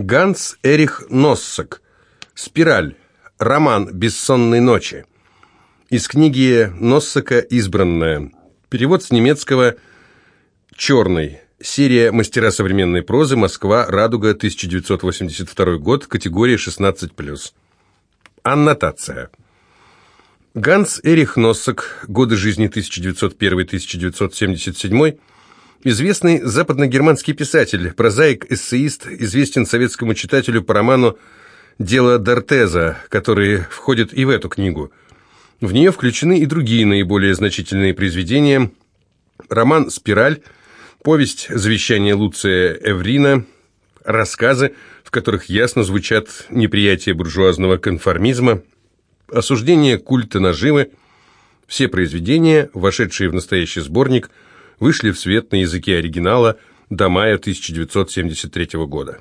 Ганс Эрих Носсак. «Спираль». Роман «Бессонной ночи». Из книги Носсака «Избранная». Перевод с немецкого «Черный». Серия «Мастера современной прозы. Москва. Радуга. 1982 год. Категория 16+.» Аннотация. Ганс Эрих Носсак. Годы жизни 1901-1977 Известный западногерманский писатель, прозаик-эссеист, известен советскому читателю по роману «Дело Дортеза», который входит и в эту книгу. В нее включены и другие наиболее значительные произведения. Роман «Спираль», повесть «Завещание Луция Эврина», рассказы, в которых ясно звучат неприятие буржуазного конформизма, осуждение культа наживы, все произведения, вошедшие в настоящий сборник – вышли в свет на языке оригинала до мая 1973 года.